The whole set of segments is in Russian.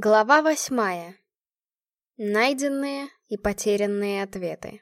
Глава восьмая. Найденные и потерянные ответы.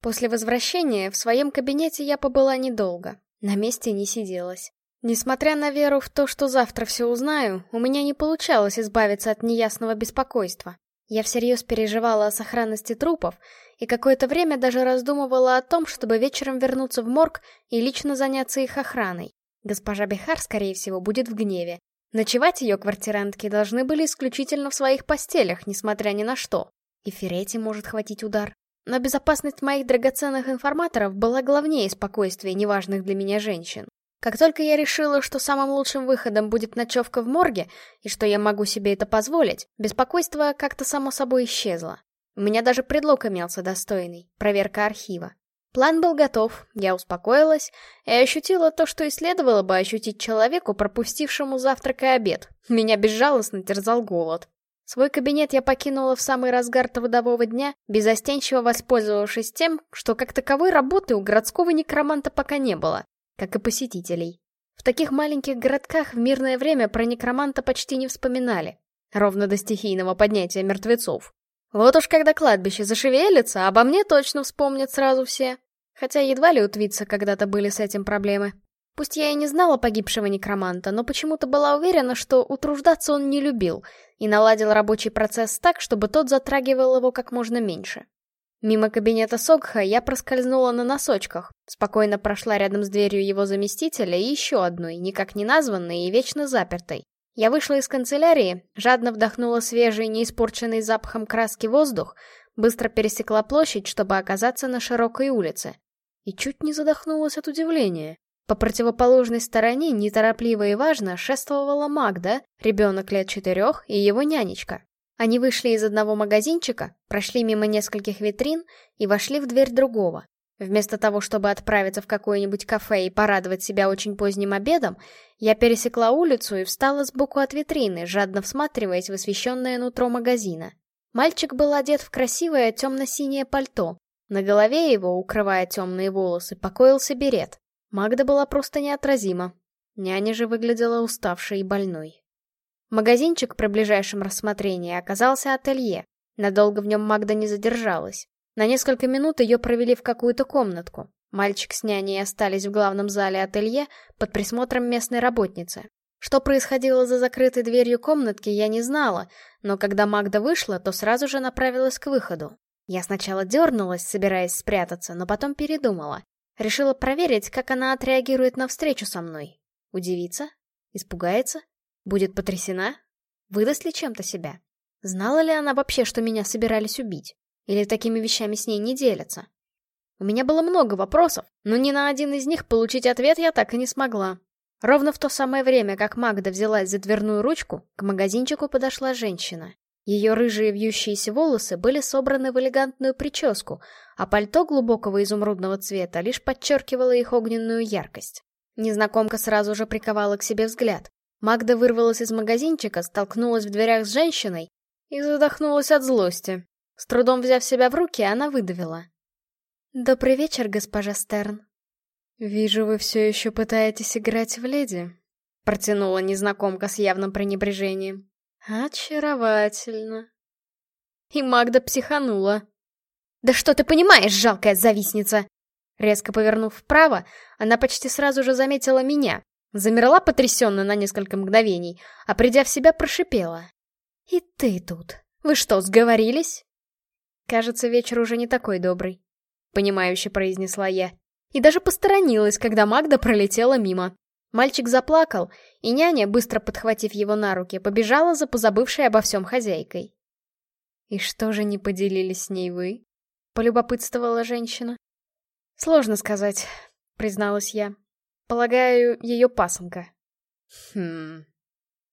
После возвращения в своем кабинете я побыла недолго, на месте не сиделась. Несмотря на веру в то, что завтра все узнаю, у меня не получалось избавиться от неясного беспокойства. Я всерьез переживала о сохранности трупов и какое-то время даже раздумывала о том, чтобы вечером вернуться в морг и лично заняться их охраной. Госпожа Бехар, скорее всего, будет в гневе, Ночевать ее квартирантки должны были исключительно в своих постелях, несмотря ни на что. И Ферети может хватить удар. Но безопасность моих драгоценных информаторов была главнее спокойствия неважных для меня женщин. Как только я решила, что самым лучшим выходом будет ночевка в морге, и что я могу себе это позволить, беспокойство как-то само собой исчезло. У меня даже предлог имелся достойный — проверка архива. План был готов, я успокоилась и ощутила то, что и следовало бы ощутить человеку, пропустившему завтрак и обед. Меня безжалостно терзал голод. Свой кабинет я покинула в самый разгар трудового дня, безостенчиво воспользовавшись тем, что как таковой работы у городского некроманта пока не было, как и посетителей. В таких маленьких городках в мирное время про некроманта почти не вспоминали, ровно до стихийного поднятия мертвецов. Вот уж когда кладбище зашевелится, обо мне точно вспомнят сразу все. Хотя едва ли у Твитца когда-то были с этим проблемы. Пусть я и не знала погибшего некроманта, но почему-то была уверена, что утруждаться он не любил, и наладил рабочий процесс так, чтобы тот затрагивал его как можно меньше. Мимо кабинета Согха я проскользнула на носочках, спокойно прошла рядом с дверью его заместителя и еще одной, никак не названной и вечно запертой. Я вышла из канцелярии, жадно вдохнула свежий, неиспорченный запахом краски воздух, быстро пересекла площадь, чтобы оказаться на широкой улице и чуть не задохнулась от удивления. По противоположной стороне, неторопливо и важно, шествовала Магда, ребенок лет четырех и его нянечка. Они вышли из одного магазинчика, прошли мимо нескольких витрин и вошли в дверь другого. Вместо того, чтобы отправиться в какое-нибудь кафе и порадовать себя очень поздним обедом, я пересекла улицу и встала сбоку от витрины, жадно всматриваясь в освещенное нутро магазина. Мальчик был одет в красивое темно-синее пальто, на голове его, укрывая темные волосы, покоился берет. Магда была просто неотразима. Няня же выглядела уставшей и больной. Магазинчик при ближайшем рассмотрении оказался ателье. Надолго в нем Магда не задержалась. На несколько минут ее провели в какую-то комнатку. Мальчик с няней остались в главном зале ателье под присмотром местной работницы. Что происходило за закрытой дверью комнатки, я не знала, но когда Магда вышла, то сразу же направилась к выходу. Я сначала дернулась, собираясь спрятаться, но потом передумала. Решила проверить, как она отреагирует на встречу со мной. Удивится? Испугается? Будет потрясена? Выдаст ли чем-то себя? Знала ли она вообще, что меня собирались убить? Или такими вещами с ней не делятся? У меня было много вопросов, но ни на один из них получить ответ я так и не смогла. Ровно в то самое время, как Магда взялась за дверную ручку, к магазинчику подошла женщина. Ее рыжие вьющиеся волосы были собраны в элегантную прическу, а пальто глубокого изумрудного цвета лишь подчеркивало их огненную яркость. Незнакомка сразу же приковала к себе взгляд. Магда вырвалась из магазинчика, столкнулась в дверях с женщиной и задохнулась от злости. С трудом взяв себя в руки, она выдавила. «Добрый вечер, госпожа Стерн». «Вижу, вы все еще пытаетесь играть в леди», — протянула незнакомка с явным пренебрежением. Очаровательно. И Магда психанула. «Да что ты понимаешь, жалкая завистница!» Резко повернув вправо, она почти сразу же заметила меня. Замерла потрясенно на несколько мгновений, а придя в себя, прошипела. «И ты тут. Вы что, сговорились?» «Кажется, вечер уже не такой добрый», — понимающе произнесла я. И даже посторонилась, когда Магда пролетела мимо. Мальчик заплакал, и няня, быстро подхватив его на руки, побежала за позабывшей обо всем хозяйкой. «И что же не поделились с ней вы?» — полюбопытствовала женщина. «Сложно сказать», — призналась я. «Полагаю, ее пасынка». «Хм...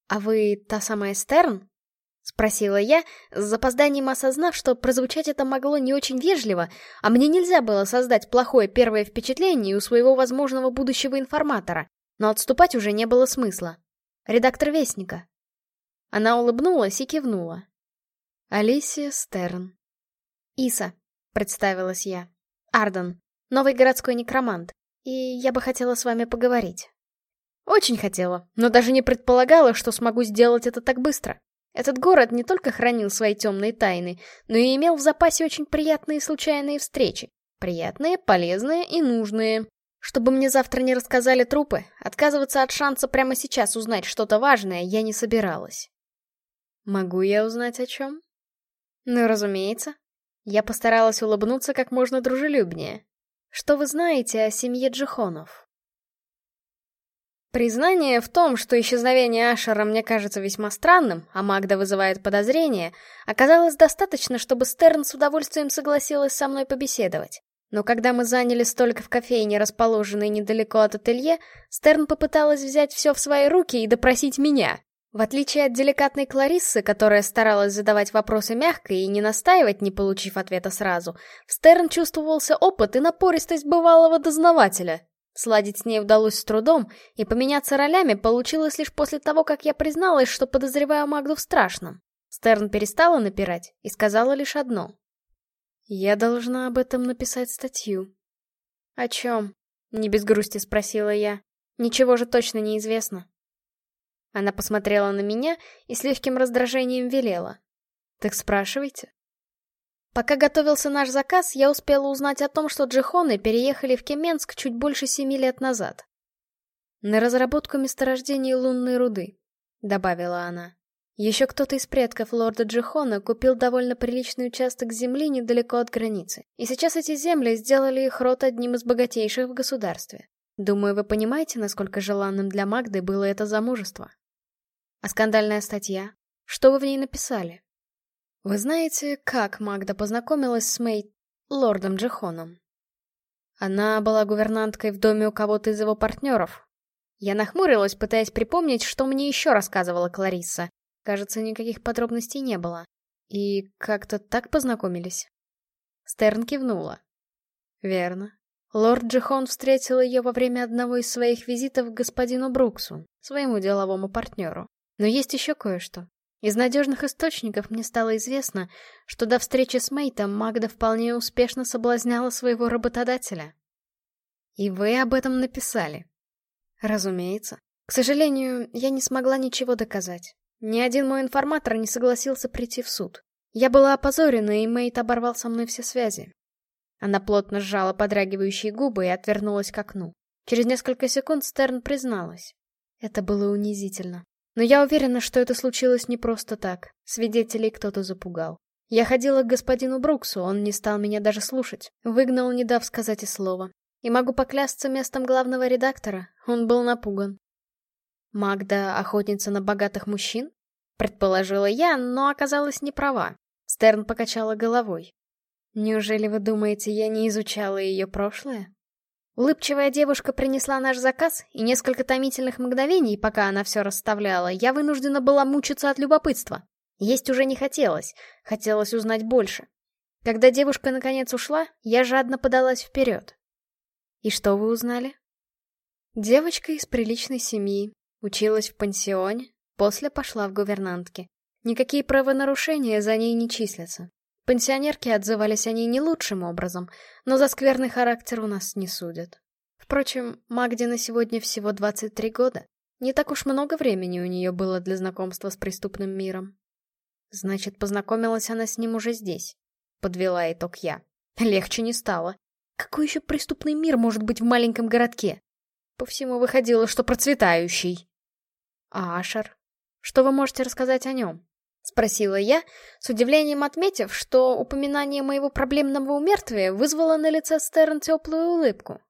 А вы та самая Стерн?» — спросила я, с запозданием осознав, что прозвучать это могло не очень вежливо, а мне нельзя было создать плохое первое впечатление у своего возможного будущего информатора. Но отступать уже не было смысла. Редактор Вестника. Она улыбнулась и кивнула. Алисия Стерн. Иса, представилась я. Арден, новый городской некромант. И я бы хотела с вами поговорить. Очень хотела, но даже не предполагала, что смогу сделать это так быстро. Этот город не только хранил свои темные тайны, но и имел в запасе очень приятные случайные встречи. Приятные, полезные и нужные. Чтобы мне завтра не рассказали трупы, отказываться от шанса прямо сейчас узнать что-то важное я не собиралась. Могу я узнать о чем? Ну, разумеется. Я постаралась улыбнуться как можно дружелюбнее. Что вы знаете о семье Джихонов? Признание в том, что исчезновение Ашера мне кажется весьма странным, а Магда вызывает подозрения, оказалось достаточно, чтобы Стерн с удовольствием согласилась со мной побеседовать. Но когда мы заняли столько в кофейне, расположенной недалеко от ателье, Стерн попыталась взять все в свои руки и допросить меня. В отличие от деликатной Клариссы, которая старалась задавать вопросы мягко и не настаивать, не получив ответа сразу, в Стерн чувствовался опыт и напористость бывалого дознавателя, Сладить с ней удалось с трудом, и поменяться ролями получилось лишь после того, как я призналась, что подозреваю Магду в страшном. Стерн перестала напирать и сказала лишь одно. «Я должна об этом написать статью». «О чем?» — не без грусти спросила я. «Ничего же точно не известно». Она посмотрела на меня и с легким раздражением велела. «Так спрашивайте». Пока готовился наш заказ, я успела узнать о том, что джихоны переехали в Кеменск чуть больше семи лет назад. «На разработку месторождений лунной руды», — добавила она. Еще кто-то из предков лорда Джихона купил довольно приличный участок земли недалеко от границы, и сейчас эти земли сделали их род одним из богатейших в государстве. Думаю, вы понимаете, насколько желанным для Магды было это замужество. А скандальная статья? Что вы в ней написали? Вы знаете, как Магда познакомилась с Мэй, лордом Джихоном? Она была гувернанткой в доме у кого-то из его партнеров. Я нахмурилась, пытаясь припомнить, что мне еще рассказывала Кларисса. Кажется, никаких подробностей не было. И как-то так познакомились. Стерн кивнула. Верно. Лорд Джихон встретил ее во время одного из своих визитов к господину Бруксу, своему деловому партнеру. Но есть еще кое-что. Из надежных источников мне стало известно, что до встречи с Мейтом Магда вполне успешно соблазняла своего работодателя. И вы об этом написали? Разумеется. К сожалению, я не смогла ничего доказать. Ни один мой информатор не согласился прийти в суд. Я была опозорена, и Мейт оборвал со мной все связи. Она плотно сжала подрагивающие губы и отвернулась к окну. Через несколько секунд Стерн призналась. Это было унизительно. Но я уверена, что это случилось не просто так. Свидетелей кто-то запугал. Я ходила к господину Бруксу, он не стал меня даже слушать. Выгнал, не дав сказать и слова. И могу поклясться местом главного редактора, он был напуган. Магда — охотница на богатых мужчин? Предположила я, но оказалась не права. Стерн покачала головой. Неужели вы думаете, я не изучала ее прошлое? Улыбчивая девушка принесла наш заказ, и несколько томительных мгновений, пока она все расставляла, я вынуждена была мучиться от любопытства. Есть уже не хотелось, хотелось узнать больше. Когда девушка наконец ушла, я жадно подалась вперед. И что вы узнали? Девочка из приличной семьи, училась в пансионе, после пошла в гувернантки. Никакие правонарушения за ней не числятся. Пенсионерки отзывались о ней не лучшим образом, но за скверный характер у нас не судят. Впрочем, Магде на сегодня всего 23 года. Не так уж много времени у нее было для знакомства с преступным миром. Значит, познакомилась она с ним уже здесь. Подвела итог я. Легче не стало. Какой еще преступный мир может быть в маленьком городке? По всему выходило, что процветающий. А Ашер? Что вы можете рассказать о нем? — спросила я, с удивлением отметив, что упоминание моего проблемного умертвия вызвало на лице Стерн теплую улыбку.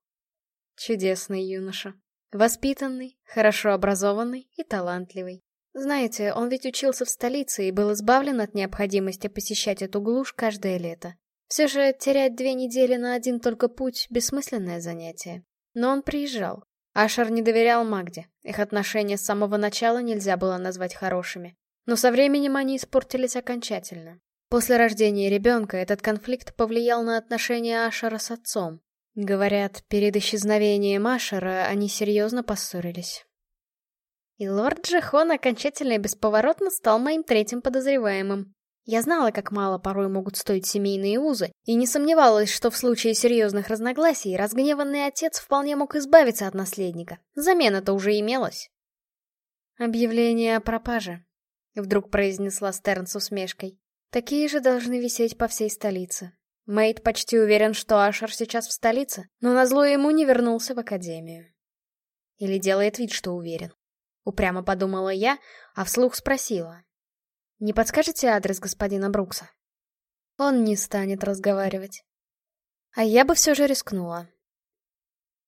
Чудесный юноша. Воспитанный, хорошо образованный и талантливый. Знаете, он ведь учился в столице и был избавлен от необходимости посещать эту глушь каждое лето. Все же терять две недели на один только путь — бессмысленное занятие. Но он приезжал. Ашер не доверял Магде. Их отношения с самого начала нельзя было назвать хорошими. Но со временем они испортились окончательно. После рождения ребенка этот конфликт повлиял на отношения Ашера с отцом. Говорят, перед исчезновением Ашера они серьезно поссорились. И лорд Джехон окончательно и бесповоротно стал моим третьим подозреваемым. Я знала, как мало порой могут стоить семейные узы, и не сомневалась, что в случае серьезных разногласий разгневанный отец вполне мог избавиться от наследника. Замена-то уже имелась. «Объявление о пропаже», — вдруг произнесла Стерн с усмешкой. «Такие же должны висеть по всей столице. Мэйд почти уверен, что Ашер сейчас в столице, но назло ему не вернулся в академию. Или делает вид, что уверен. Упрямо подумала я, а вслух спросила. «Не подскажете адрес господина Брукса?» Он не станет разговаривать. А я бы все же рискнула.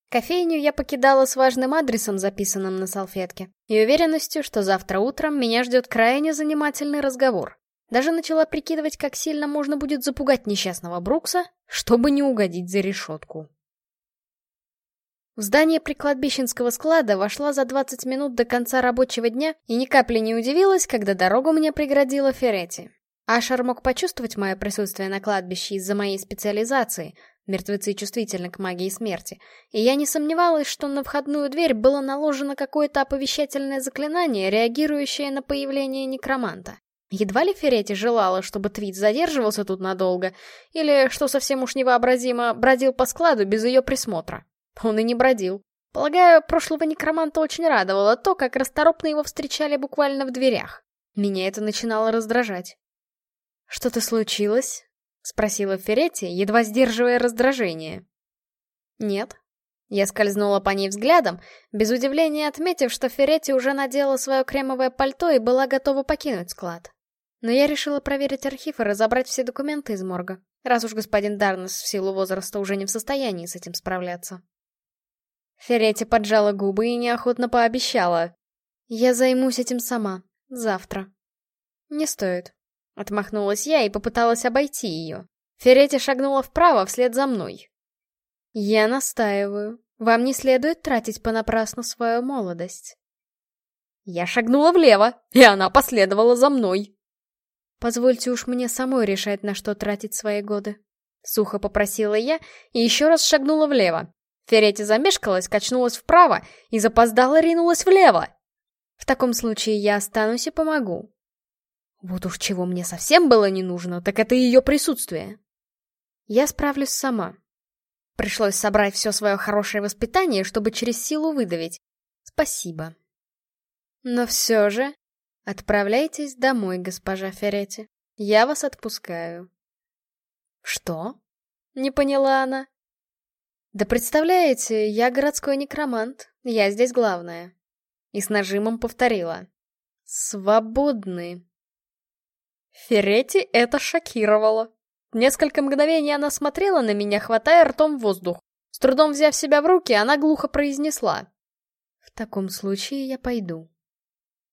Кофейню я покидала с важным адресом, записанным на салфетке, и уверенностью, что завтра утром меня ждет крайне занимательный разговор. Даже начала прикидывать, как сильно можно будет запугать несчастного Брукса, чтобы не угодить за решетку. В здание прикладбищенского склада вошла за 20 минут до конца рабочего дня и ни капли не удивилась, когда дорогу мне преградила Феретти. Ашер мог почувствовать мое присутствие на кладбище из-за моей специализации, мертвецы чувствительны к магии смерти, и я не сомневалась, что на входную дверь было наложено какое-то оповещательное заклинание, реагирующее на появление некроманта. Едва ли Феретти желала, чтобы Твит задерживался тут надолго, или, что совсем уж невообразимо, бродил по складу без ее присмотра. Он и не бродил. Полагаю, прошлого некроманта очень радовало то, как расторопно его встречали буквально в дверях. Меня это начинало раздражать. «Что-то случилось?» — спросила Феретти, едва сдерживая раздражение. «Нет». Я скользнула по ней взглядом, без удивления отметив, что Феретти уже надела свое кремовое пальто и была готова покинуть склад. Но я решила проверить архив и разобрать все документы из морга, раз уж господин Дарнес в силу возраста уже не в состоянии с этим справляться. Феретти поджала губы и неохотно пообещала. «Я займусь этим сама. Завтра». «Не стоит». Отмахнулась я и попыталась обойти ее. Феретти шагнула вправо вслед за мной. «Я настаиваю. Вам не следует тратить понапрасну свою молодость». Я шагнула влево, и она последовала за мной. «Позвольте уж мне самой решать, на что тратить свои годы», — сухо попросила я и еще раз шагнула влево. Феретти замешкалась, качнулась вправо и запоздала ринулась влево. В таком случае я останусь и помогу. Вот уж чего мне совсем было не нужно, так это ее присутствие. Я справлюсь сама. Пришлось собрать все свое хорошее воспитание, чтобы через силу выдавить. Спасибо. Но все же, отправляйтесь домой, госпожа Феретти. Я вас отпускаю. Что? Не поняла она. Да представляете, я городской некромант, я здесь главная. И с нажимом повторила. Свободны. Феретти это шокировало. Несколько мгновений она смотрела на меня, хватая ртом воздух. С трудом взяв себя в руки, она глухо произнесла. В таком случае я пойду.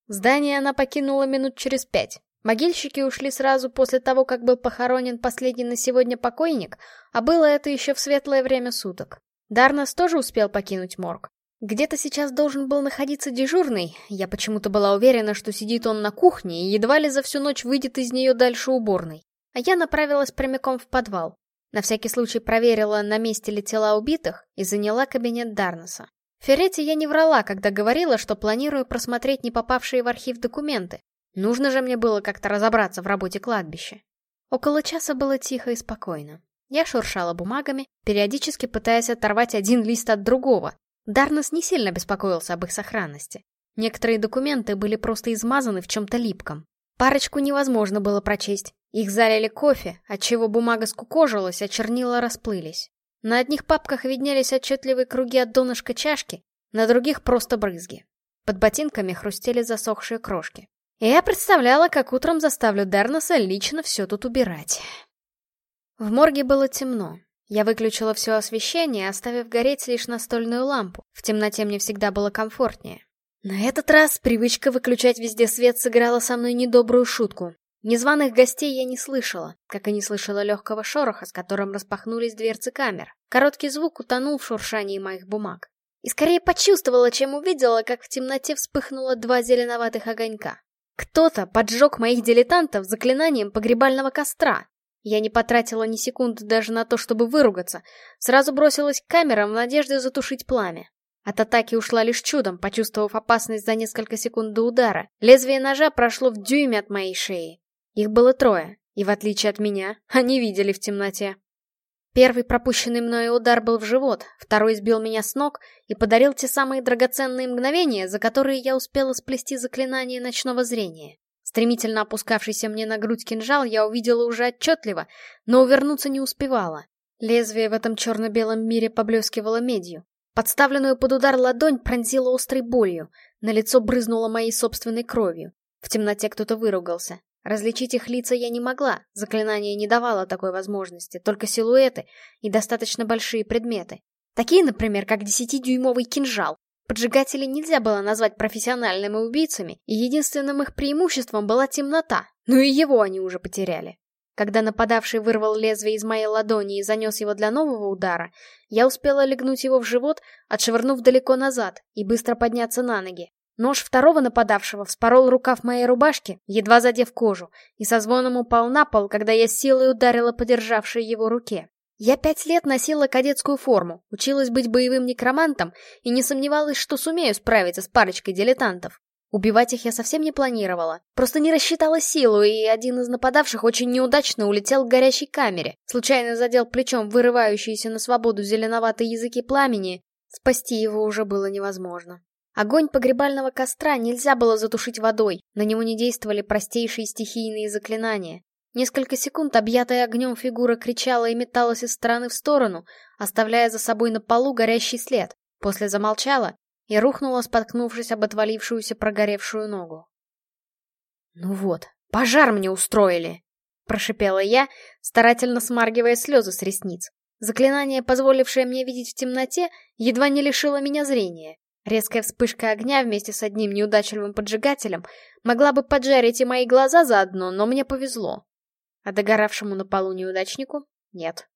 Здание она покинула минут через пять. Могильщики ушли сразу после того, как был похоронен последний на сегодня покойник, а было это еще в светлое время суток. Дарнас тоже успел покинуть морг. Где-то сейчас должен был находиться дежурный, я почему-то была уверена, что сидит он на кухне и едва ли за всю ночь выйдет из нее дальше уборной. А я направилась прямиком в подвал. На всякий случай проверила, на месте ли тела убитых, и заняла кабинет Дарнаса. Феретти я не врала, когда говорила, что планирую просмотреть не попавшие в архив документы. Нужно же мне было как-то разобраться в работе кладбища. Около часа было тихо и спокойно. Я шуршала бумагами, периодически пытаясь оторвать один лист от другого. Дарнес не сильно беспокоился об их сохранности. Некоторые документы были просто измазаны в чем-то липком. Парочку невозможно было прочесть. Их залили кофе, отчего бумага скукожилась, а чернила расплылись. На одних папках виднелись отчетливые круги от донышка чашки, на других просто брызги. Под ботинками хрустели засохшие крошки. Я представляла, как утром заставлю Дарнеса лично все тут убирать. В морге было темно. Я выключила все освещение, оставив гореть лишь настольную лампу. В темноте мне всегда было комфортнее. На этот раз привычка выключать везде свет сыграла со мной недобрую шутку. Незваных гостей я не слышала, как и не слышала легкого шороха, с которым распахнулись дверцы камер. Короткий звук утонул в шуршании моих бумаг. И скорее почувствовала, чем увидела, как в темноте вспыхнуло два зеленоватых огонька. Кто-то поджег моих дилетантов заклинанием погребального костра. Я не потратила ни секунды даже на то, чтобы выругаться. Сразу бросилась к камерам в надежде затушить пламя. От атаки ушла лишь чудом, почувствовав опасность за несколько секунд до удара. Лезвие ножа прошло в дюйме от моей шеи. Их было трое, и в отличие от меня, они видели в темноте. Первый пропущенный мною удар был в живот, второй сбил меня с ног и подарил те самые драгоценные мгновения, за которые я успела сплести заклинание ночного зрения. Стремительно опускавшийся мне на грудь кинжал я увидела уже отчетливо, но увернуться не успевала. Лезвие в этом черно-белом мире поблескивало медью. Подставленную под удар ладонь пронзила острой болью, на лицо брызнула моей собственной кровью. В темноте кто-то выругался. Различить их лица я не могла, заклинание не давало такой возможности, только силуэты и достаточно большие предметы. Такие, например, как десятидюймовый кинжал. Поджигатели нельзя было назвать профессиональными убийцами, и единственным их преимуществом была темнота, но и его они уже потеряли. Когда нападавший вырвал лезвие из моей ладони и занес его для нового удара, я успела легнуть его в живот, отшвырнув далеко назад, и быстро подняться на ноги. Нож второго нападавшего вспорол рукав моей рубашки, едва задев кожу, и со звоном упал на пол, когда я силой ударила по державшей его руке. Я пять лет носила кадетскую форму, училась быть боевым некромантом и не сомневалась, что сумею справиться с парочкой дилетантов. Убивать их я совсем не планировала. Просто не рассчитала силу, и один из нападавших очень неудачно улетел к горящей камере. Случайно задел плечом вырывающиеся на свободу зеленоватые языки пламени. Спасти его уже было невозможно. Огонь погребального костра нельзя было затушить водой, на него не действовали простейшие стихийные заклинания. Несколько секунд объятая огнем фигура кричала и металась из стороны в сторону, оставляя за собой на полу горящий след. После замолчала и рухнула, споткнувшись об отвалившуюся прогоревшую ногу. «Ну вот, пожар мне устроили!» — прошипела я, старательно смаргивая слезы с ресниц. Заклинание, позволившее мне видеть в темноте, едва не лишило меня зрения. Резкая вспышка огня вместе с одним неудачливым поджигателем могла бы поджарить и мои глаза заодно, но мне повезло. А догоравшему на полу неудачнику — нет.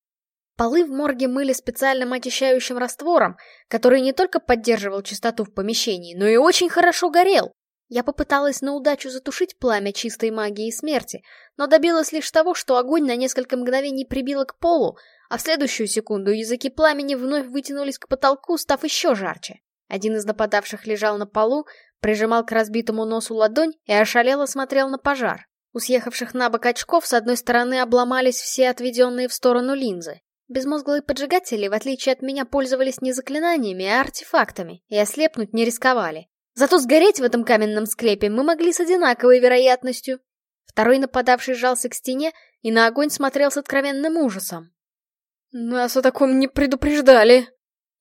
Полы в морге мыли специальным очищающим раствором, который не только поддерживал чистоту в помещении, но и очень хорошо горел. Я попыталась на удачу затушить пламя чистой магии смерти, но добилась лишь того, что огонь на несколько мгновений прибило к полу, а в следующую секунду языки пламени вновь вытянулись к потолку, став еще жарче. Один из нападавших лежал на полу, прижимал к разбитому носу ладонь и ошалело смотрел на пожар. У съехавших на бок очков с одной стороны обломались все отведенные в сторону линзы. Безмозглые поджигатели, в отличие от меня, пользовались не заклинаниями, а артефактами, и ослепнуть не рисковали. Зато сгореть в этом каменном склепе мы могли с одинаковой вероятностью. Второй нападавший сжался к стене и на огонь смотрел с откровенным ужасом. «Нас о таком не предупреждали!»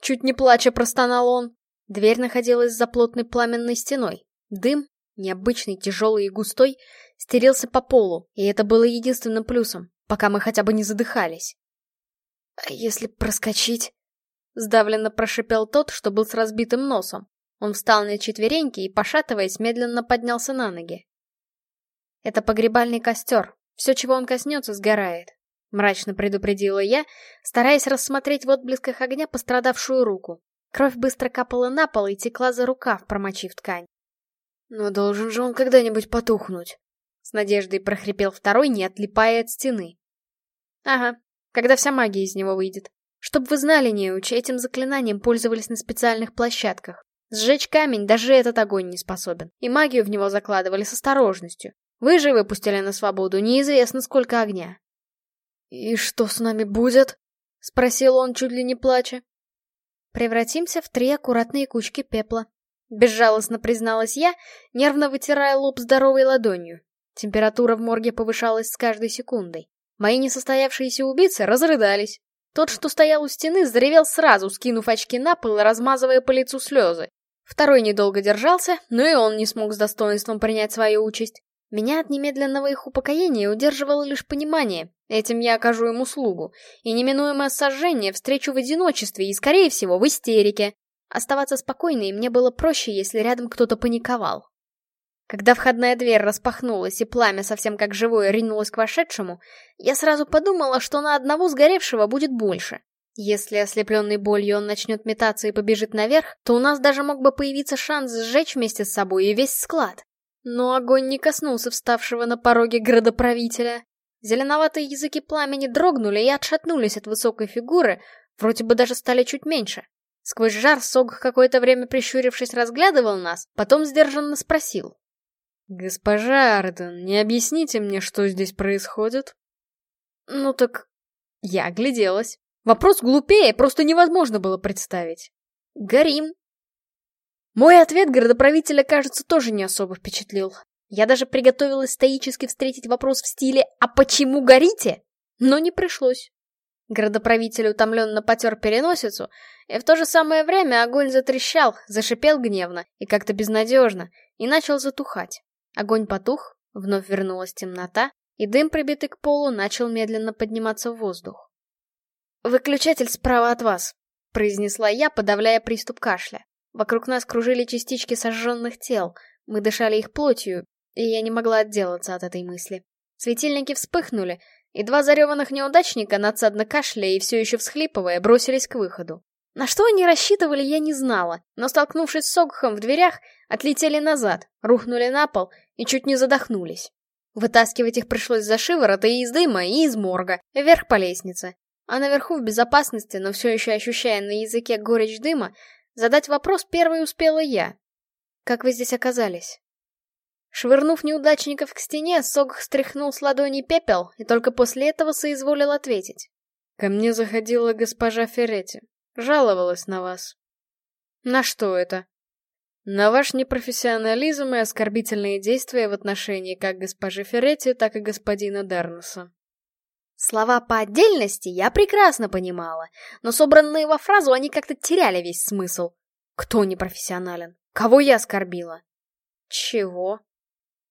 Чуть не плача простонал он. Дверь находилась за плотной пламенной стеной. Дым, необычный, тяжелый и густой, стерился по полу, и это было единственным плюсом, пока мы хотя бы не задыхались. «А если проскочить?» Сдавленно прошипел тот, что был с разбитым носом. Он встал на четвереньки и, пошатываясь, медленно поднялся на ноги. «Это погребальный костер. Все, чего он коснется, сгорает», — мрачно предупредила я, стараясь рассмотреть в отблесках огня пострадавшую руку. Кровь быстро капала на пол и текла за рукав, промочив ткань. «Но должен же он когда-нибудь потухнуть», — с надеждой прохрипел второй, не отлипая от стены. «Ага, когда вся магия из него выйдет. Чтоб вы знали, неучи, этим заклинанием пользовались на специальных площадках. Сжечь камень даже этот огонь не способен, и магию в него закладывали с осторожностью. Вы же выпустили на свободу неизвестно сколько огня. «И что с нами будет?» — спросил он, чуть ли не плача. «Превратимся в три аккуратные кучки пепла», — безжалостно призналась я, нервно вытирая лоб здоровой ладонью. Температура в морге повышалась с каждой секундой. Мои несостоявшиеся убийцы разрыдались. Тот, что стоял у стены, заревел сразу, скинув очки на пол и размазывая по лицу слезы. Второй недолго держался, но и он не смог с достоинством принять свою участь. Меня от немедленного их упокоения удерживало лишь понимание, этим я окажу им услугу, и неминуемое сожжение встречу в одиночестве и, скорее всего, в истерике. Оставаться спокойной мне было проще, если рядом кто-то паниковал. Когда входная дверь распахнулась и пламя совсем как живое ринулось к вошедшему, я сразу подумала, что на одного сгоревшего будет больше. Если ослепленный болью он начнет метаться и побежит наверх, то у нас даже мог бы появиться шанс сжечь вместе с собой и весь склад. Но огонь не коснулся вставшего на пороге градоправителя. Зеленоватые языки пламени дрогнули и отшатнулись от высокой фигуры, вроде бы даже стали чуть меньше. Сквозь жар Сог какое-то время прищурившись разглядывал нас, потом сдержанно спросил. «Госпожа Арден, не объясните мне, что здесь происходит?» «Ну так...» Я огляделась. Вопрос глупее, просто невозможно было представить. «Горим». Мой ответ городоправителя, кажется, тоже не особо впечатлил. Я даже приготовилась стоически встретить вопрос в стиле «А почему горите?» Но не пришлось. Городоправитель утомленно потер переносицу, и в то же самое время огонь затрещал, зашипел гневно и как-то безнадежно, и начал затухать. Огонь потух, вновь вернулась темнота, и дым, прибитый к полу, начал медленно подниматься в воздух. «Выключатель справа от вас», — произнесла я, подавляя приступ кашля. Вокруг нас кружили частички сожженных тел, мы дышали их плотью, и я не могла отделаться от этой мысли. Светильники вспыхнули, и два зареванных неудачника, надсадно кашляя и все еще всхлипывая, бросились к выходу. На что они рассчитывали, я не знала, но, столкнувшись с Согхом в дверях, отлетели назад, рухнули на пол и чуть не задохнулись. Вытаскивать их пришлось за шиворот и из дыма, и из морга, вверх по лестнице. А наверху в безопасности, но все еще ощущая на языке горечь дыма, задать вопрос первой успела я. «Как вы здесь оказались?» Швырнув неудачников к стене, Согх стряхнул с ладони пепел и только после этого соизволил ответить. «Ко мне заходила госпожа Ферретти. Жаловалась на вас». «На что это?» «На ваш непрофессионализм и оскорбительные действия в отношении как госпожи Ферретти, так и господина Дарнуса». Слова по отдельности я прекрасно понимала, но собранные во фразу они как-то теряли весь смысл. Кто непрофессионален? Кого я оскорбила? Чего?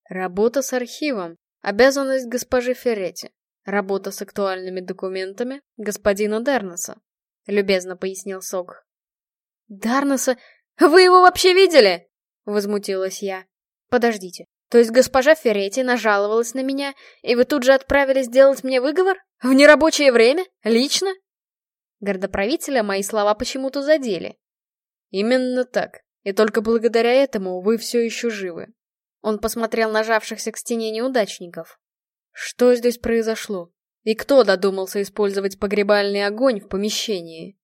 Работа с архивом. Обязанность госпожи Ферретти. Работа с актуальными документами господина Дарнеса. Любезно пояснил Сог. Дарнеса? Вы его вообще видели? Возмутилась я. Подождите. То есть госпожа Ферретти нажаловалась на меня, и вы тут же отправились делать мне выговор? В нерабочее время? Лично? Городоправителя мои слова почему-то задели. Именно так. И только благодаря этому вы все еще живы. Он посмотрел на жавшихся к стене неудачников. Что здесь произошло? И кто додумался использовать погребальный огонь в помещении?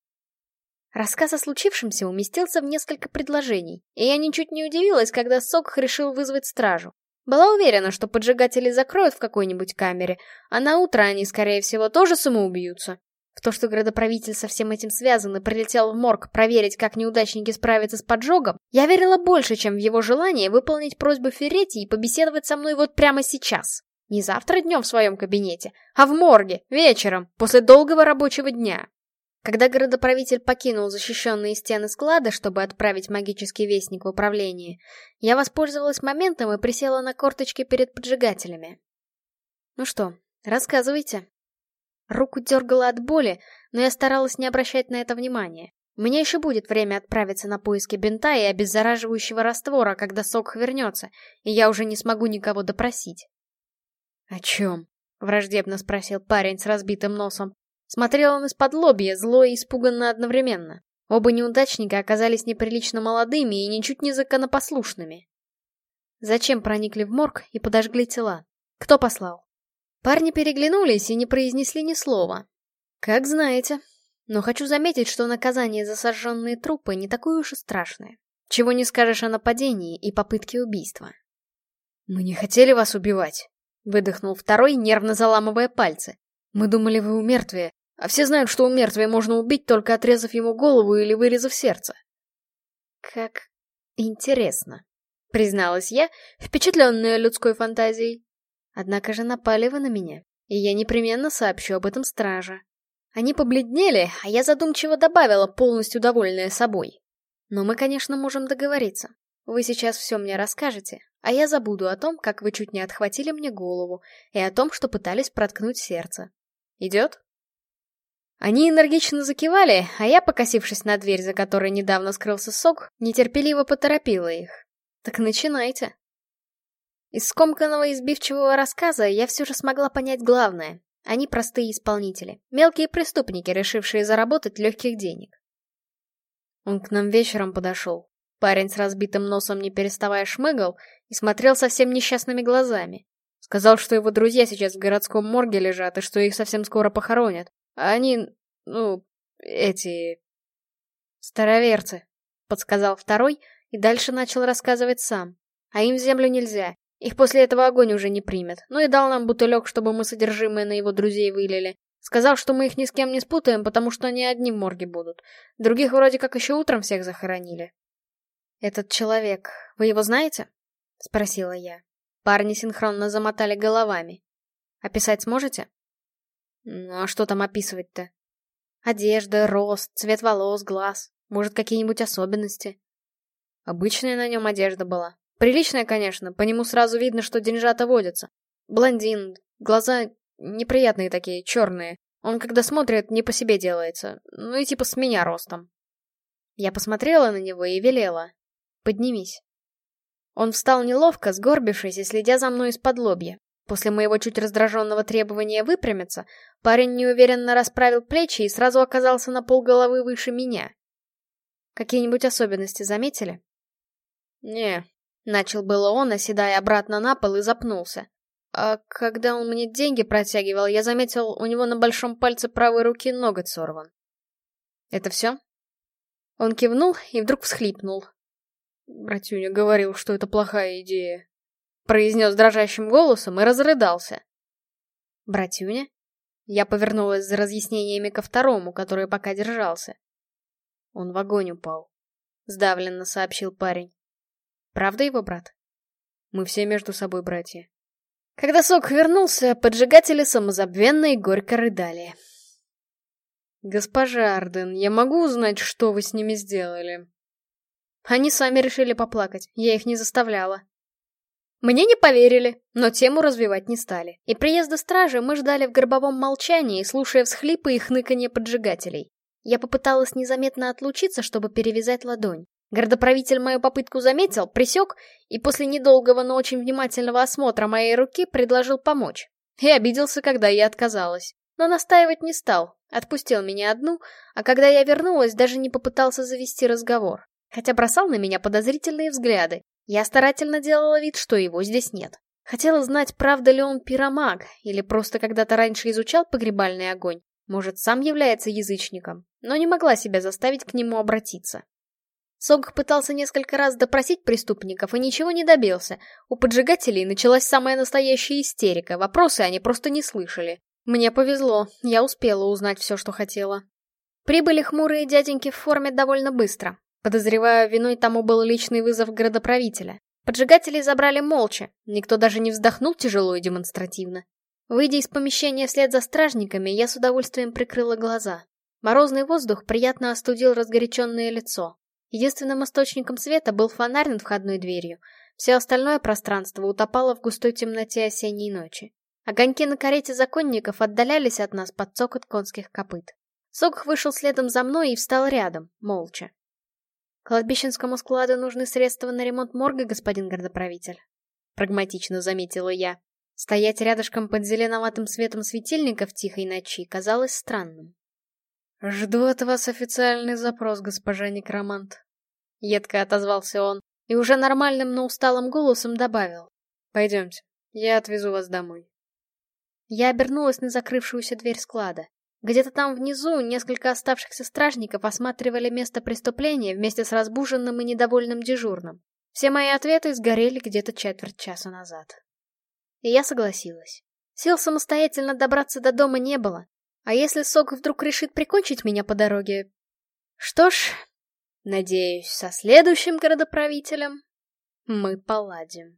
Рассказ о случившемся уместился в несколько предложений, и я ничуть не удивилась, когда Сокх решил вызвать стражу. Была уверена, что поджигатели закроют в какой-нибудь камере, а на утро они, скорее всего, тоже самоубьются. В то, что градоправитель со всем этим связан и прилетел в морг проверить, как неудачники справятся с поджогом, я верила больше, чем в его желание выполнить просьбу Ферретти и побеседовать со мной вот прямо сейчас. Не завтра днем в своем кабинете, а в морге, вечером, после долгого рабочего дня. Когда городоправитель покинул защищенные стены склада, чтобы отправить магический вестник в управление, я воспользовалась моментом и присела на корточки перед поджигателями. «Ну что, рассказывайте», Руку дергала от боли, но я старалась не обращать на это внимания. У меня еще будет время отправиться на поиски бинта и обеззараживающего раствора, когда сок вернется, и я уже не смогу никого допросить. «О чем?» — враждебно спросил парень с разбитым носом. Смотрел он из-под лобья, зло и испуганно одновременно. Оба неудачника оказались неприлично молодыми и ничуть не законопослушными. Зачем проникли в морг и подожгли тела? Кто послал? Парни переглянулись и не произнесли ни слова. Как знаете. Но хочу заметить, что наказание за сожженные трупы не такое уж и страшное. Чего не скажешь о нападении и попытке убийства. «Мы не хотели вас убивать», — выдохнул второй, нервно заламывая пальцы. «Мы думали, вы у мертвия, а все знают, что у мертвия можно убить, только отрезав ему голову или вырезав сердце». «Как интересно», — призналась я, впечатленная людской фантазией. Однако же напали вы на меня, и я непременно сообщу об этом страже. Они побледнели, а я задумчиво добавила, полностью довольная собой. Но мы, конечно, можем договориться. Вы сейчас все мне расскажете, а я забуду о том, как вы чуть не отхватили мне голову, и о том, что пытались проткнуть сердце. Идет? Они энергично закивали, а я, покосившись на дверь, за которой недавно скрылся сок, нетерпеливо поторопила их. Так начинайте. Из скомканного избивчивого рассказа я все же смогла понять главное. Они простые исполнители, мелкие преступники, решившие заработать легких денег. Он к нам вечером подошел. Парень с разбитым носом не переставая шмыгал и смотрел совсем несчастными глазами. Сказал, что его друзья сейчас в городском морге лежат и что их совсем скоро похоронят. Они, ну, эти... Староверцы, подсказал второй и дальше начал рассказывать сам. А им в землю нельзя, Их после этого огонь уже не примет. Ну и дал нам бутылек, чтобы мы содержимое на его друзей вылили. Сказал, что мы их ни с кем не спутаем, потому что они одни в морге будут. Других вроде как еще утром всех захоронили. «Этот человек, вы его знаете?» — спросила я. Парни синхронно замотали головами. «Описать сможете?» «Ну а что там описывать-то?» «Одежда, рост, цвет волос, глаз. Может, какие-нибудь особенности?» Обычная на нем одежда была. Приличная, конечно, по нему сразу видно, что деньжата водятся. Блондин, глаза неприятные такие, черные. Он, когда смотрит, не по себе делается. Ну и типа с меня ростом. Я посмотрела на него и велела. Поднимись. Он встал неловко, сгорбившись и следя за мной из-под лобья. После моего чуть раздраженного требования выпрямиться, парень неуверенно расправил плечи и сразу оказался на полголовы выше меня. Какие-нибудь особенности заметили? Не, начал было он, оседая обратно на пол и запнулся. А когда он мне деньги протягивал, я заметил, у него на большом пальце правой руки ноготь сорван. Это все? Он кивнул и вдруг всхлипнул. Братюня говорил, что это плохая идея. Произнес дрожащим голосом и разрыдался. Братюня? Я повернулась за разъяснениями ко второму, который пока держался. Он в огонь упал. Сдавленно сообщил парень. Правда его брат? Мы все между собой братья. Когда Сок вернулся, поджигатели самозабвенно и горько рыдали. «Госпожа Арден, я могу узнать, что вы с ними сделали?» Они сами решили поплакать, я их не заставляла. Мне не поверили, но тему развивать не стали. И приезда стражи мы ждали в гробовом молчании, слушая всхлипы и хныканье поджигателей. Я попыталась незаметно отлучиться, чтобы перевязать ладонь. Городоправитель мою попытку заметил, присек, и после недолгого, но очень внимательного осмотра моей руки предложил помочь. И обиделся, когда я отказалась. Но настаивать не стал, отпустил меня одну, а когда я вернулась, даже не попытался завести разговор хотя бросал на меня подозрительные взгляды. Я старательно делала вид, что его здесь нет. Хотела знать, правда ли он пиромаг, или просто когда-то раньше изучал погребальный огонь. Может, сам является язычником, но не могла себя заставить к нему обратиться. Сог пытался несколько раз допросить преступников и ничего не добился. У поджигателей началась самая настоящая истерика, вопросы они просто не слышали. Мне повезло, я успела узнать все, что хотела. Прибыли хмурые дяденьки в форме довольно быстро. Подозреваю, виной тому был личный вызов городоправителя. Поджигателей забрали молча, никто даже не вздохнул тяжело и демонстративно. Выйдя из помещения вслед за стражниками, я с удовольствием прикрыла глаза. Морозный воздух приятно остудил разгоряченное лицо. Единственным источником света был фонарь над входной дверью. Все остальное пространство утопало в густой темноте осенней ночи. Огоньки на карете законников отдалялись от нас под цокот конских копыт. Сокх вышел следом за мной и встал рядом, молча. «Кладбищенскому складу нужны средства на ремонт морга, господин городоправитель», — прагматично заметила я. Стоять рядышком под зеленоватым светом светильника в тихой ночи казалось странным. «Жду от вас официальный запрос, госпожа некромант», — едко отозвался он, и уже нормальным, но усталым голосом добавил. «Пойдемте, я отвезу вас домой». Я обернулась на закрывшуюся дверь склада. Где-то там внизу несколько оставшихся стражников осматривали место преступления вместе с разбуженным и недовольным дежурным. Все мои ответы сгорели где-то четверть часа назад. И я согласилась. Сил самостоятельно добраться до дома не было. А если Сок вдруг решит прикончить меня по дороге... Что ж, надеюсь, со следующим городоправителем мы поладим.